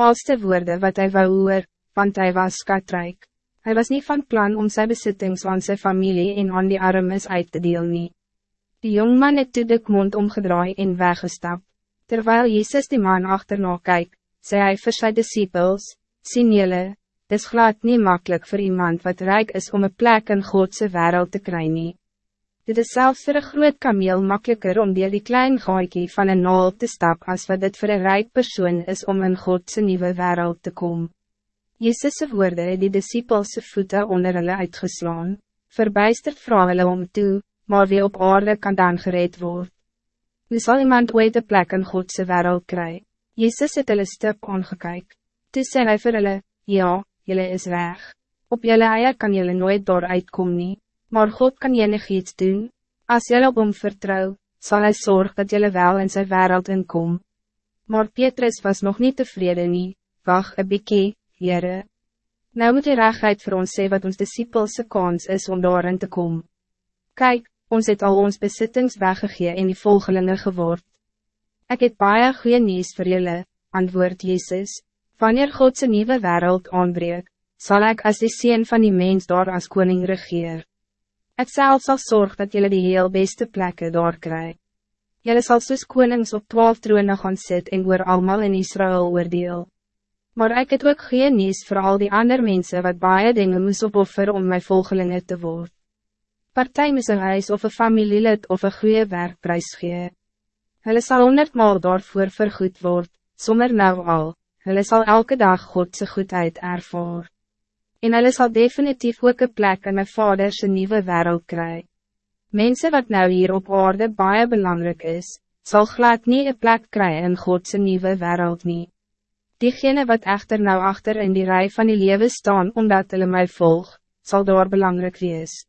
malste woorden wat hij wou hoor, want hij was skatrijk. Hij was niet van plan om zijn bezittings van zijn familie en aan die armes uit te deel nie. Die jongman het toe de mond omgedraai en weggestap. Terwijl Jezus die man achterna kyk, sê hy vir sy disciples, sien jylle, dis glad niet makkelijk voor iemand wat rijk is om een plek in Godse wereld te krijgen. Dit is zelfs voor een groot kameel makkelijker om die, die klein gooikie van een naal te stap als wat dit voor een rijk persoon is om in Godse nieuwe wereld te komen. Jezus' woorden het die discipelse voeten onder hulle uitgeslaan, verbijsterd vrouw hulle om toe, maar wie op aarde kan dan gereed worden. Nu zal iemand ooit de plek in Godse wereld krijgen. Jezus het hulle stip aangekyk. Toe sê hy vir hulle, ja, jylle is weg. Op jylle eier kan jylle nooit door uitkom nie, maar God kan jylle iets doen. Als jylle op hom vertrouw, zal hij zorgen dat jylle wel in zijn wereld inkom. Maar Petrus was nog niet tevreden nie, wacht een bykie, Heere. Nou moet die rechtheid voor ons sê wat ons discipelse kans is om daarin te komen. Kijk, ons het al ons besittings weggegee en die volgelinge geword. Ik het baie goeie nieuws voor jullie, antwoord Jezus. Wanneer God zijn nieuwe wereld aanbreek, zal ik als de sien van die mens daar als koning regeer. Ik zelf zal zorgen dat jullie die heel beste plekken daar krijgen. Jullie zal soos konings op twaalf troone gaan sit en oor allemaal in Israël oordeel. Maar ik het ook geen nieuws voor al die andere mensen wat baie dingen moes opoffer om mijn volgelingen te worden. Partij moes een huis of een familielid of een goede werkprijs gee. Hulle sal honderdmaal daarvoor vergoed word, sommer nou al hulle sal elke dag Godse goedheid ervaar. En hulle sal definitief ook een plek in my vaderse nieuwe wereld kry. Mensen wat nou hier op aarde baie belangrijk is, zal glad niet een plek kry in Godse nieuwe wereld nie. Diegene wat echter nou achter in die rij van die lewe staan omdat hulle my volg, zal daar belangrijk wees.